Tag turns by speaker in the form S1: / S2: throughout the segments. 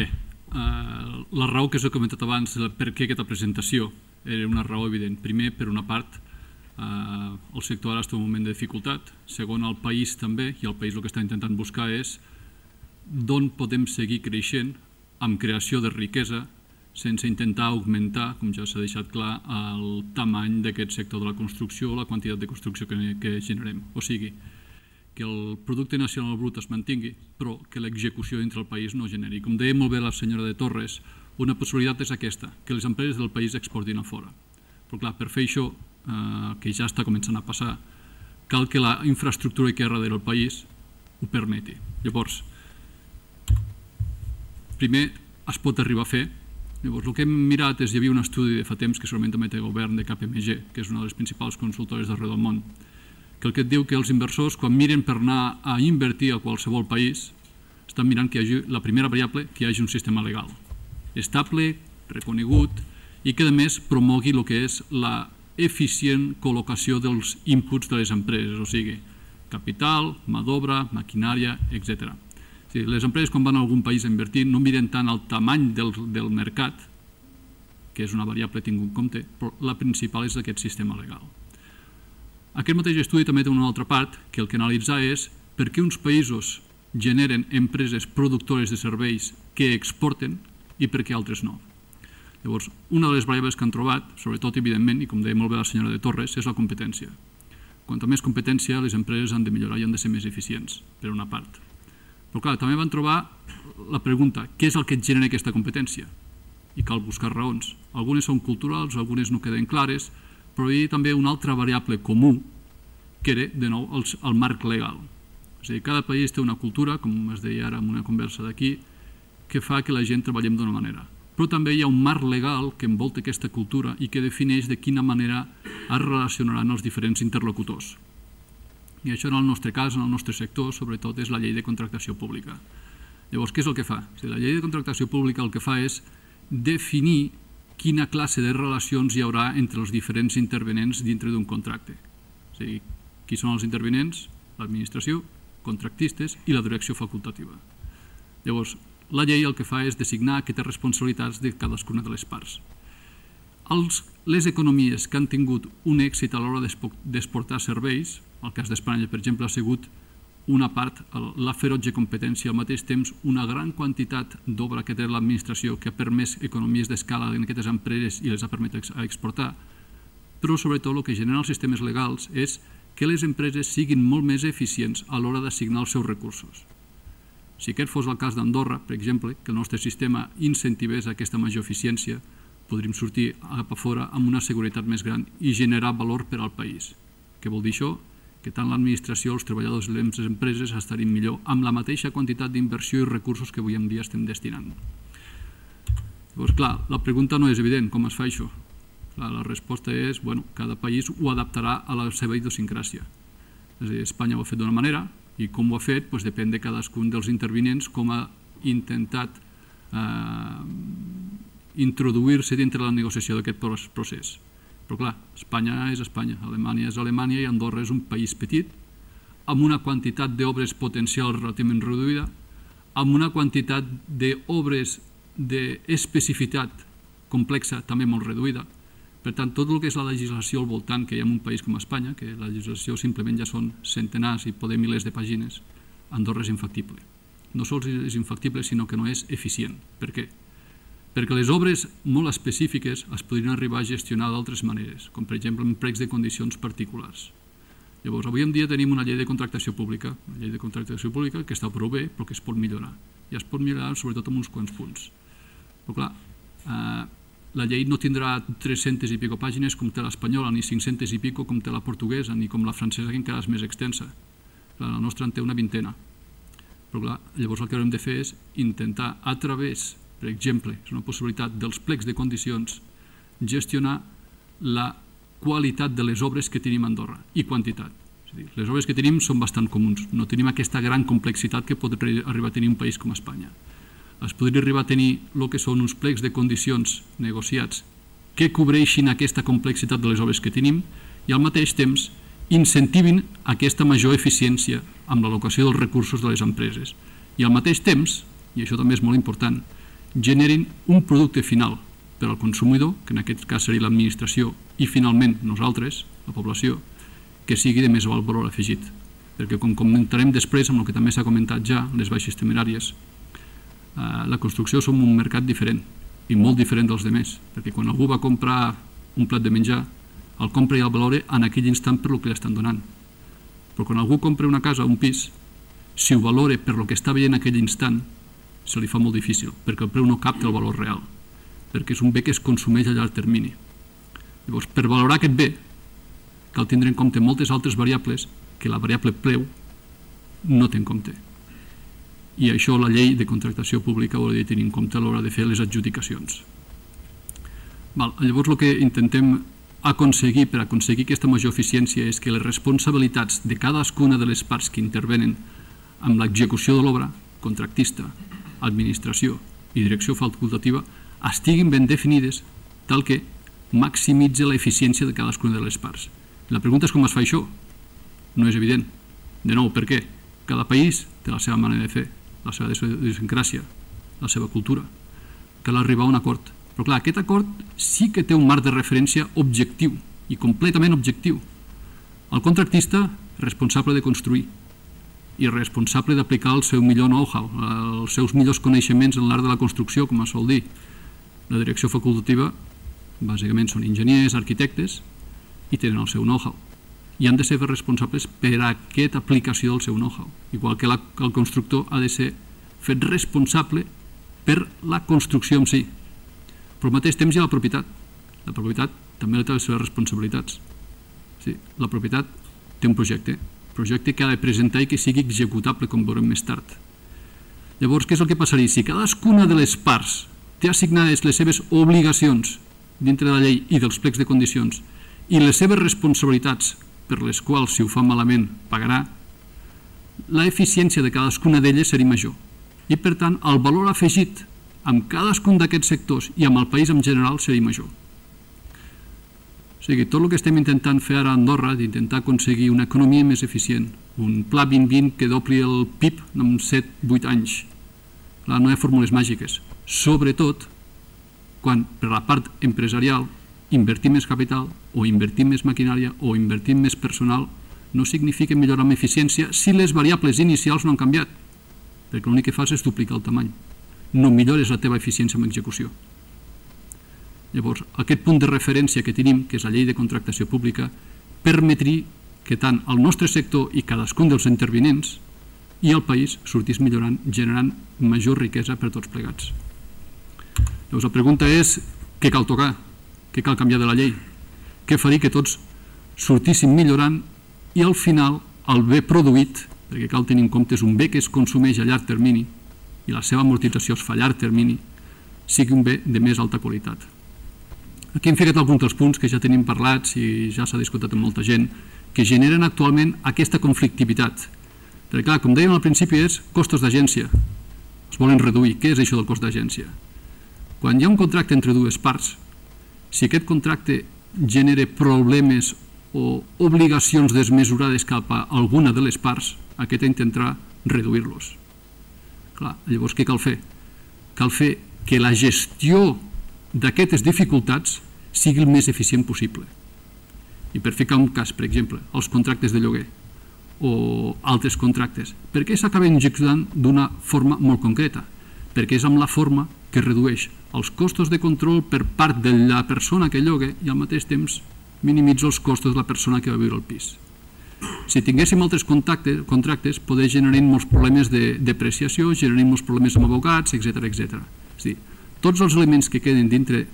S1: Bé, eh, la raó que us he comentat abans per què aquesta presentació era una raó evident. Primer, per una part, eh, el sector ara està en un moment de dificultat. Segon, el país també, i el país el que està intentant buscar és d'on podem seguir creixent amb creació de riquesa sense intentar augmentar, com ja s'ha deixat clar, el tamany d'aquest sector de la construcció o la quantitat de construcció que, que generem. O sigui, que el producte nacional brut es mantingui, però que l'execució dintre del país no generi. Com deia molt bé la senyora de Torres, una possibilitat és aquesta, que les empreses del país exportin a fora. Però clar, per fer això, eh, que ja està començant a passar, cal que la infraestructura que hi ha darrere el país ho permeti. Llavors, primer es pot arribar a fer, Llavors, el que hem mirat és, hi havia un estudi de fa temps que segurament també té el govern de KPMG, que és una de les principals consultores d'arreu del món, que el que et diu que els inversors, quan miren per anar a invertir a qualsevol país, estan mirant que hi hagi la primera variable, que hi hagi un sistema legal estable, reconegut i que a més promogui el que és la eficient col·locació dels inputs de les empreses, o sigui, capital, mà d'obra, maquinària, etc. Les empreses quan van a algun país a invertir no miren tant el tamany del, del mercat, que és una variable tingut en compte, però la principal és aquest sistema legal. Aquest mateix estudi també té una altra part que el que analitza és per què uns països generen empreses productores de serveis que exporten i per què altres no. Llavors, una de les variables que han trobat, sobretot evidentment, i com deia molt bé la senyora de Torres, és la competència. Quanta més competència, les empreses han de millorar i han de ser més eficients, per una part. Però clar, també van trobar la pregunta, què és el que genera aquesta competència? I cal buscar raons. Algunes són culturals, algunes no queden clares, però hi ha també una altra variable comú, que era, de nou, el, el marc legal. És a dir, cada país té una cultura, com es deia ara en una conversa d'aquí, que fa que la gent treballem d'una manera. Però també hi ha un marc legal que envolta aquesta cultura i que defineix de quina manera es relacionaran els diferents interlocutors. I això en el nostre cas, en el nostre sector, sobretot és la llei de contractació pública. Llavors, què és el que fa? Sigui, la llei de contractació pública el que fa és definir quina classe de relacions hi haurà entre els diferents intervenents dintre d'un contracte. O sigui, qui són els intervenents? L'administració, contractistes i la direcció facultativa. Llavors, la llei el que fa és designar aquestes responsabilitats de cadascuna de les parts. Els, les economies que han tingut un èxit a l'hora d'exportar serveis, el cas d'Espanya, per exemple, ha sigut una part, la ferotge competència, al mateix temps una gran quantitat d'obra que té l'administració que ha permès economies d'escala en aquestes empreses i les ha permès exportar, però sobretot el que genera els sistemes legals és que les empreses siguin molt més eficients a l'hora d'assignar els seus recursos. Si aquest fos el cas d'Andorra, per exemple, que el nostre sistema incentivés aquesta major eficiència, podríem sortir a fora amb una seguretat més gran i generar valor per al país. Què vol dir això? Que tant l'administració, els treballadors i les empreses estarien millor amb la mateixa quantitat d'inversió i recursos que avui en dia estem destinant. Llavors, clar, la pregunta no és evident, com es fa això? La resposta és, bueno, cada país ho adaptarà a la seva idiosincràsia. És a dir, Espanya ho ha fet d'una manera i com ho ha fet doncs depèn de cadascun dels intervinents com ha intentat eh, introduir-se dintre la negociació d'aquest procés. Però clar, Espanya és Espanya, Alemanya és Alemanya i Andorra és un país petit, amb una quantitat d'obres potencials relativament reduïda, amb una quantitat d'obres d'especificitat complexa també molt reduïda. Per tant, tot el que és la legislació al voltant que hi ha en un país com Espanya, que la legislació simplement ja són centenars i poder milers de pàgines, Andorra és infactible. No sols és infactible, sinó que no és eficient. Per què? Perquè les obres molt específiques es podrien arribar a gestionar d'altres maneres, com per exemple en pregs de condicions particulars. Llavors, avui en dia tenim una llei de contractació pública, una llei de contractació pública que està prou bé, però que es pot millorar. I es pot millorar sobretot amb uns quants punts. Però clar, eh, la llei no tindrà 300 i pico pàgines com té l'espanyola, ni 500 i pico com té la portuguesa, ni com la francesa, que encara és més extensa. Clar, la nostra en té una vintena. Però clar, llavors el que haurem de fer és intentar, a través per exemple, és una possibilitat dels plecs de condicions, gestionar la qualitat de les obres que tenim a Andorra i quantitat. És a dir, les obres que tenim són bastant comuns, no tenim aquesta gran complexitat que pot arribar a tenir un país com Espanya. Es podria arribar a tenir el que són uns plecs de condicions negociats que cobreixin aquesta complexitat de les obres que tenim i al mateix temps incentivin aquesta major eficiència amb l'alocació dels recursos de les empreses. I al mateix temps, i això també és molt important, generin un producte final per al consumidor, que en aquest cas seria l'administració, i finalment nosaltres, la població, que sigui de més valor afegit. Perquè com comentarem després, amb el que també s'ha comentat ja, les baixes temeràries, eh, la construcció som un mercat diferent i molt diferent dels demés, perquè quan algú va comprar un plat de menjar, el compra i el valore en aquell instant per lo que li estan donant. Però quan algú compra una casa o un pis, si ho valore per lo que està veient en aquell instant, se li fa molt difícil, perquè el preu no capta el valor real, perquè és un bé que es consumeix a llarg termini. Llavors, per valorar aquest bé, cal tindre en compte moltes altres variables que la variable preu no té en compte. I això la llei de contractació pública ho ha de tenir en compte a l'hora de fer les adjudicacions. Val, llavors el que intentem aconseguir per aconseguir aquesta major eficiència és que les responsabilitats de cadascuna de les parts que intervenen amb l'execució de l'obra, contractista, administració i direcció facultativa, estiguin ben definides tal que maximitzi l'eficiència de cadascuna de les parts. La pregunta és com es fa això? No és evident. De nou, per què? Cada país té la seva manera de fer, la seva idiosincràsia, la seva cultura. Cal arribar a un acord. Però clar, aquest acord sí que té un marc de referència objectiu i completament objectiu. El contractista responsable de construir i responsable d'aplicar el seu millor know-how, els seus millors coneixements en l'art de la construcció, com es sol dir. La direcció facultativa, bàsicament, són enginyers, arquitectes, i tenen el seu know-how. I han de ser responsables per a aquesta aplicació del seu know-how. Igual que el constructor ha de ser fet responsable per la construcció en si. Però al mateix temps hi ha la propietat. La propietat també té les seves responsabilitats. Sí, la propietat té un projecte, projecte que ha de presentar i que sigui executable, com veurem més tard. Llavors, què és el que passaria? Si cadascuna de les parts té assignades les seves obligacions dintre de la llei i dels plecs de condicions i les seves responsabilitats per les quals, si ho fa malament, pagarà, la eficiència de cadascuna d'elles seria major. I, per tant, el valor afegit amb cadascun d'aquests sectors i amb el país en general seria major. O sigui, tot el que estem intentant fer ara a Andorra, d'intentar aconseguir una economia més eficient, un pla 2020 que dobli el PIB en 7-8 anys. Clar, no hi ha fórmules màgiques. Sobretot quan per la part empresarial invertir més capital o invertir més maquinària o invertir més personal no significa millorar amb eficiència si les variables inicials no han canviat, perquè l'únic que fas és duplicar el tamany. No millores la teva eficiència en execució. Llavors, aquest punt de referència que tenim, que és la llei de contractació pública, permetria que tant el nostre sector i cadascun dels intervinents i el país sortís millorant, generant major riquesa per tots plegats. Llavors, la pregunta és què cal tocar, què cal canviar de la llei, què faria que tots sortíssim millorant i al final el bé produït, perquè cal tenir en compte és un bé que es consumeix a llarg termini i la seva amortització es fa a llarg termini, sigui un bé de més alta qualitat. Aquí hem ficat alguns dels punts que ja tenim parlats i ja s'ha discutit amb molta gent, que generen actualment aquesta conflictivitat. Perquè clar, com dèiem al principi és costos d'agència. Es volen reduir. Què és això del cost d'agència? Quan hi ha un contracte entre dues parts, si aquest contracte genera problemes o obligacions desmesurades cap a alguna de les parts, aquest intentarà reduir-los. Clar, llavors què cal fer? Cal fer que la gestió d'aquestes dificultats sigui el més eficient possible. I per ficar un cas, per exemple, els contractes de lloguer o altres contractes, per què s'acaben executant d'una forma molt concreta? Perquè és amb la forma que redueix els costos de control per part de la persona que lloga i al mateix temps minimitza els costos de la persona que va viure al pis. Si tinguéssim altres contractes, contractes poder generar molts problemes de depreciació, generar molts problemes amb abogats, etc etc. És dir, tots els elements que queden dintre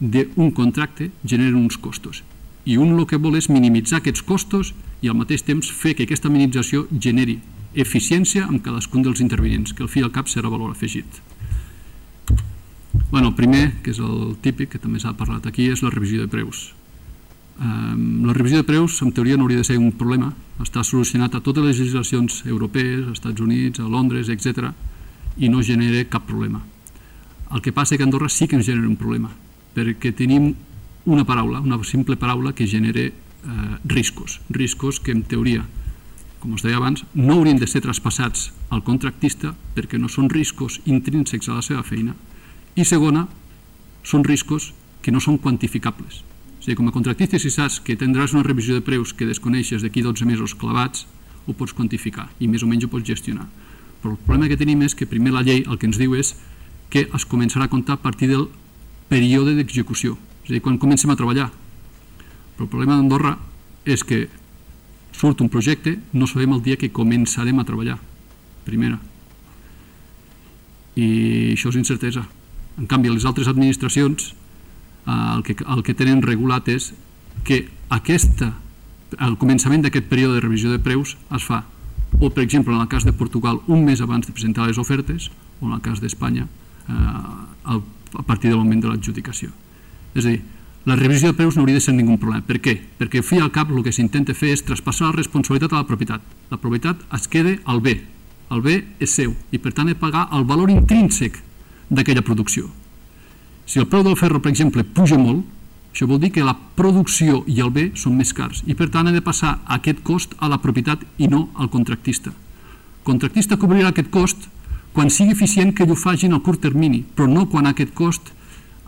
S1: d'un contracte generen uns costos i un el que vol és minimitzar aquests costos i al mateix temps fer que aquesta minimització generi eficiència amb cadascun dels intervinents, que al fi i al cap serà valor afegit. Bueno, el primer, que és el típic, que també s'ha parlat aquí, és la revisió de preus. Um, la revisió de preus, en teoria, no hauria de ser un problema. Està solucionat a totes les legislacions europees, als Estats Units, a Londres, etc. i no genera cap problema. El que passa que Andorra sí que ens genera un problema, perquè tenim una paraula, una simple paraula que genera eh, riscos, riscos que en teoria, com us deia abans, no haurien de ser traspassats al contractista perquè no són riscos intrínsecs a la seva feina I segona, són riscos que no són quantificables. O sigui, com a contractista, si saps que tindràs una revisió de preus que desconeixes d'aquí 12 mesos clavats, ho pots quantificar i més o menys ho pots gestionar. Però el problema que tenim és que primer la llei el que ens diu és que es començarà a comptar a partir del període d'execució, és a dir, quan comencem a treballar. Però el problema d'Andorra és que surt un projecte, no sabem el dia que començarem a treballar, primera. I això és incertesa. En canvi, les altres administracions eh, el, que, el que tenen regulat és que aquesta, el començament d'aquest període de revisió de preus es fa o, per exemple, en el cas de Portugal, un mes abans de presentar les ofertes, o en el cas d'Espanya, eh, a partir del moment de l'adjudicació. És a dir, la revisió de preus no hauria de ser ningun problema. Per què? Perquè fi al cap el que s'intenta fer és traspassar la responsabilitat a la propietat. La propietat es queda al bé. El bé és seu i per tant he de pagar el valor intrínsec d'aquella producció. Si el preu del ferro, per exemple, puja molt, això vol dir que la producció i el bé són més cars i per tant ha de passar aquest cost a la propietat i no al contractista. El contractista cobrirà aquest cost quan sigui eficient que ho facin al curt termini, però no quan aquest cost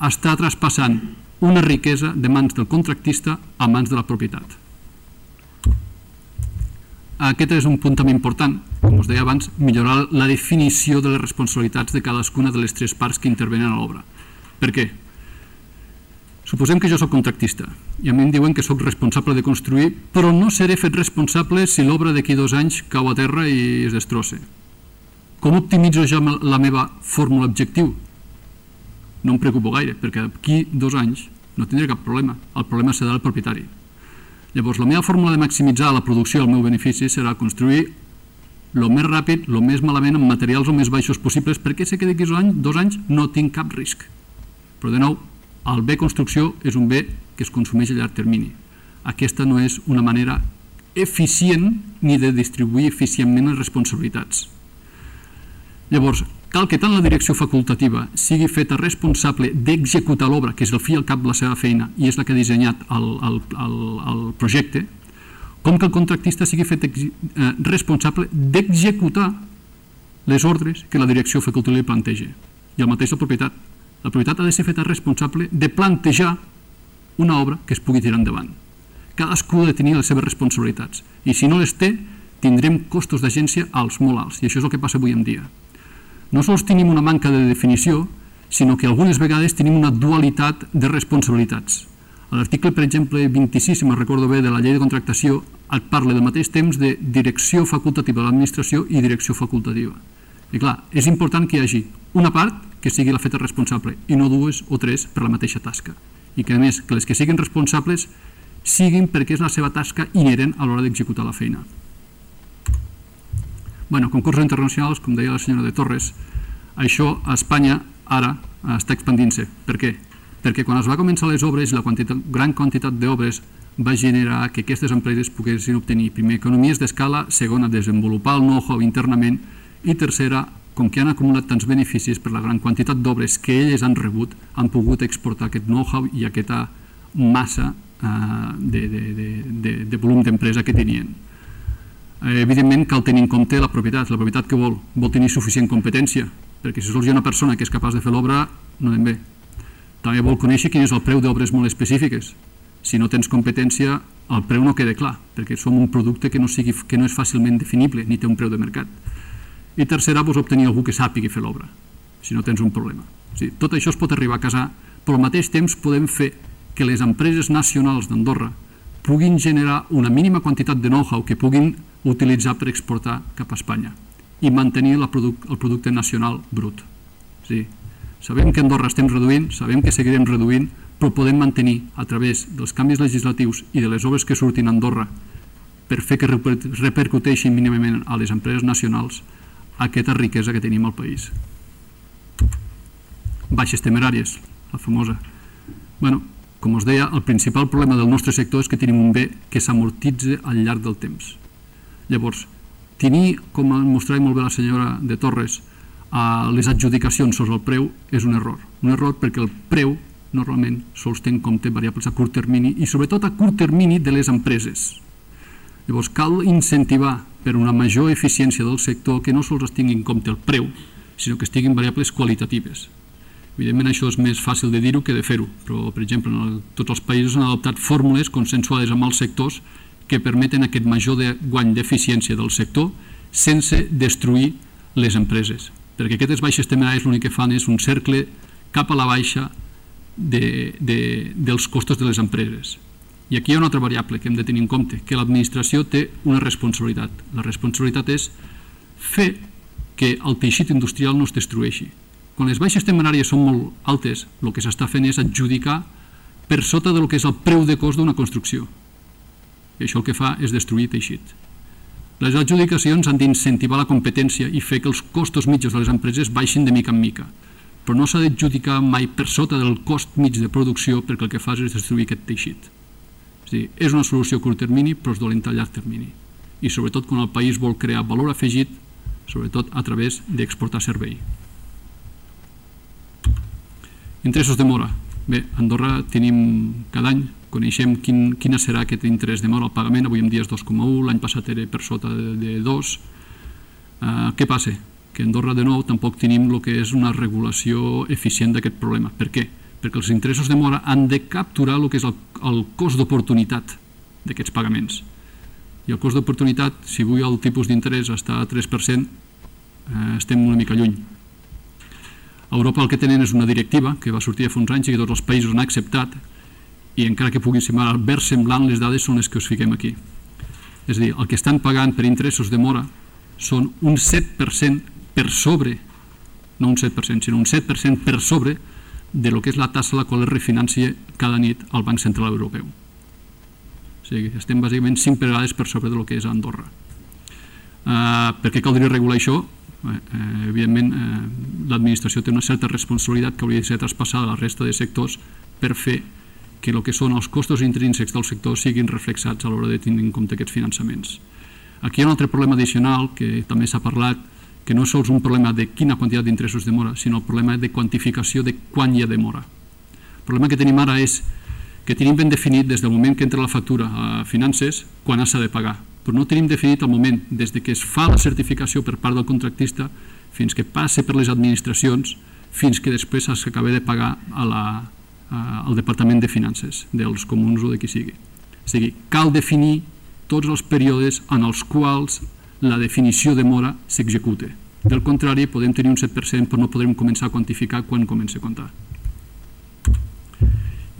S1: està traspassant una riquesa de mans del contractista a mans de la propietat. Aquest és un punt també important, com us deia abans, millorar la definició de les responsabilitats de cadascuna de les tres parts que intervenen a l'obra. Per què? Suposem que jo sóc contractista i a mi em diuen que sóc responsable de construir, però no seré fet responsable si l'obra d'aquí dos anys cau a terra i es destrossa. Com optimitzo jo la meva fórmula objectiu? No em preocupo gaire, perquè d'aquí dos anys no tindré cap problema. El problema serà el propietari. Llavors, la meva fórmula de maximitzar la producció al meu benefici serà construir el més ràpid, el més malament, amb materials el més baixos possibles, perquè sé que d'aquí dos anys no tinc cap risc. Però, de nou, el bé construcció és un bé que es consumeix a llarg termini. Aquesta no és una manera eficient ni de distribuir eficientment les responsabilitats. Llavors, cal que tant la direcció facultativa sigui feta responsable d'executar l'obra, que és el fi al cap de la seva feina i és la que ha dissenyat el, el, el, el projecte, com que el contractista sigui fet eh, responsable d'executar les ordres que la direcció facultativa li planteja. I el mateix la propietat la propietat ha de ser feta responsable de plantejar una obra que es pugui tirar endavant. Cadascú ha de tenir les seves responsabilitats i si no les té tindrem costos d'agència alts, molt alts i això és el que passa avui en dia. No sols tenim una manca de definició, sinó que algunes vegades tenim una dualitat de responsabilitats. A l'article, per exemple, 26, si me'n recordo bé, de la llei de contractació, et parla del mateix temps de direcció facultativa de l'administració i direcció facultativa. I clar, és important que hi hagi una part que sigui la feta responsable i no dues o tres per la mateixa tasca. I que a més, que les que siguin responsables siguin perquè és la seva tasca inherent a l'hora d'executar la feina. Bueno, concursos internacionals, com deia la senyora de Torres, això a Espanya ara està expandint-se. Per què? Perquè quan es va començar les obres, la quantitat, gran quantitat d'obres va generar que aquestes empreses poguessin obtenir, primer, economies d'escala, segona, desenvolupar el know-how internament i tercera, com que han acumulat tants beneficis per la gran quantitat d'obres que elles han rebut, han pogut exportar aquest know-how i aquesta massa eh, de, de, de, de, de volum d'empresa que tenien. Eh, evidentment cal tenir en compte la propietat. La propietat que vol? Vol tenir suficient competència, perquè si sols hi ha una persona que és capaç de fer l'obra, no anem bé. També vol conèixer quin és el preu d'obres molt específiques. Si no tens competència, el preu no queda clar, perquè som un producte que no, sigui, que no és fàcilment definible, ni té un preu de mercat i tercera, doncs, obtenir algú que sàpigui fer l'obra, si no tens un problema. O sigui, tot això es pot arribar a casar, però al mateix temps podem fer que les empreses nacionals d'Andorra puguin generar una mínima quantitat de know-how que puguin utilitzar per exportar cap a Espanya i mantenir el producte nacional brut. Sabem que Andorra estem reduint, sabem que seguirem reduint, però podem mantenir a través dels canvis legislatius i de les obres que surtin a Andorra per fer que repercuteixin mínimament a les empreses nacionals aquesta riquesa que tenim al país. Baixes temeràries, la famosa. bueno, com us deia, el principal problema del nostre sector és que tenim un bé que s'amortitza al llarg del temps. Llavors, tenir, com mostrava molt bé la senyora de Torres, a les adjudicacions sobre el preu és un error. Un error perquè el preu normalment sols té en compte variables a curt termini i sobretot a curt termini de les empreses. Llavors cal incentivar per una major eficiència del sector que no sols es tingui en compte el preu, sinó que estiguin variables qualitatives. Evidentment això és més fàcil de dir-ho que de fer-ho, però per exemple en tots els països han adoptat fórmules consensuades amb els sectors que permeten aquest major de guany d'eficiència del sector sense destruir les empreses. Perquè aquestes baixes temeràries l'únic que fan és un cercle cap a la baixa de, de, dels costos de les empreses. I aquí hi ha una altra variable que hem de tenir en compte, que l'administració té una responsabilitat. La responsabilitat és fer que el teixit industrial no es destrueixi. Quan les baixes temeràries són molt altes, el que s'està fent és adjudicar per sota del que és el preu de cost d'una construcció. I això el que fa és destruir teixit. Les adjudicacions han d'incentivar la competència i fer que els costos mitjos de les empreses baixin de mica en mica, però no s'ha d'adjudicar mai per sota del cost mig de producció perquè el que fa és destruir aquest teixit. És, dir, és una solució a curt termini però és dolenta a llarg termini. I sobretot quan el país vol crear valor afegit, sobretot a través d'exportar servei. Interessos de mora. Bé, a Andorra tenim cada any, coneixem quin, quina serà aquest interès de mora al pagament, avui en dia és 2,1, l'any passat era per sota de, de 2. Uh, què passa? Que a Andorra de nou tampoc tenim el que és una regulació eficient d'aquest problema. Per què? Perquè els interessos de mora han de capturar el que és el, el cost d'oportunitat d'aquests pagaments. I el cost d'oportunitat, si avui el tipus d'interès està a 3%, eh, estem una mica lluny a Europa el que tenen és una directiva que va sortir fa uns anys i que tots els països han acceptat i encara que pugui semblar verd semblant, les dades són les que us fiquem aquí. És a dir, el que estan pagant per interessos de mora són un 7% per sobre, no un 7%, sinó un 7% per sobre de lo que és la tassa a la qual es refinança cada nit al Banc Central Europeu. O sigui, estem bàsicament 5 vegades per sobre de lo que és Andorra. Uh, per què caldria regular això? eh, evidentment eh, l'administració té una certa responsabilitat que hauria de ser traspassada a la resta de sectors per fer que el que són els costos intrínsecs del sector siguin reflexats a l'hora de tenir en compte aquests finançaments. Aquí hi ha un altre problema addicional que també s'ha parlat, que no és sols un problema de quina quantitat d'interessos demora, sinó el problema de quantificació de quan hi ha demora. El problema que tenim ara és que tenim ben definit des del moment que entra la factura a finances quan s'ha de pagar però no tenim definit el moment des de que es fa la certificació per part del contractista fins que passe per les administracions fins que després s'acaba de pagar a la, al Departament de Finances dels comuns o de qui sigui. O sigui, cal definir tots els períodes en els quals la definició de mora s'executa. Del contrari, podem tenir un 7% però no podrem començar a quantificar quan comença a comptar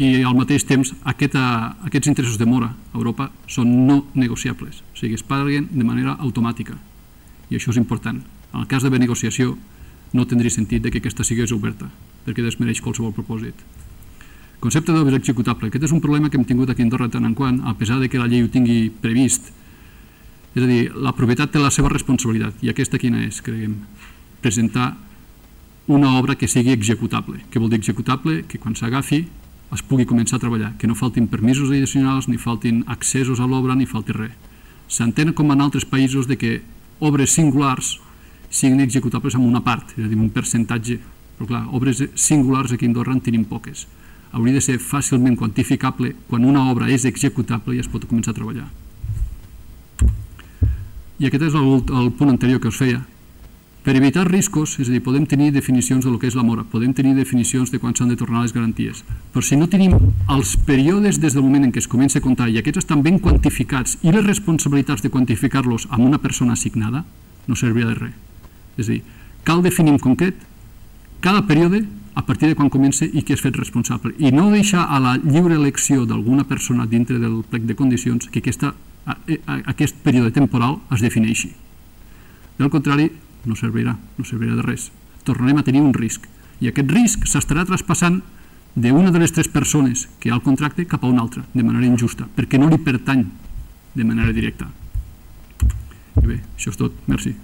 S1: i al mateix temps aquest, aquests interessos de mora a Europa són no negociables, o sigui, es paguen de manera automàtica i això és important. En el cas de negociació no tindria sentit que aquesta sigués oberta perquè desmereix qualsevol propòsit. Concepte d'obres executable. Aquest és un problema que hem tingut aquí a Andorra tant en quant, a pesar de que la llei ho tingui previst. És a dir, la propietat té la seva responsabilitat i aquesta quina és, creiem? Presentar una obra que sigui executable. Què vol dir executable? Que quan s'agafi es pugui començar a treballar, que no faltin permisos addicionals, ni faltin accessos a l'obra, ni falti res. S'entén com en altres països de que obres singulars siguin executables en una part, és a dir, un percentatge. Però clar, obres singulars aquí a Andorra en tenim poques. Hauria de ser fàcilment quantificable quan una obra és executable i es pot començar a treballar. I aquest és el, el punt anterior que us feia, per evitar riscos, és a dir, podem tenir definicions de lo que és la mora, podem tenir definicions de quan s'han de tornar les garanties, però si no tenim els períodes des del moment en què es comença a comptar i aquests estan ben quantificats i les responsabilitats de quantificar-los amb una persona assignada, no serviria de res. És a dir, cal definir en concret cada període a partir de quan comença i qui és fet responsable i no deixar a la lliure elecció d'alguna persona dintre del plec de condicions que aquesta, a, a, aquest període temporal es defineixi. Del contrari, no servirà, no servirà de res. Tornarem a tenir un risc. I aquest risc s'estarà traspassant d'una de les tres persones que ha al contracte cap a una altra, de manera injusta, perquè no li pertany de manera directa. I bé, això és tot. Merci.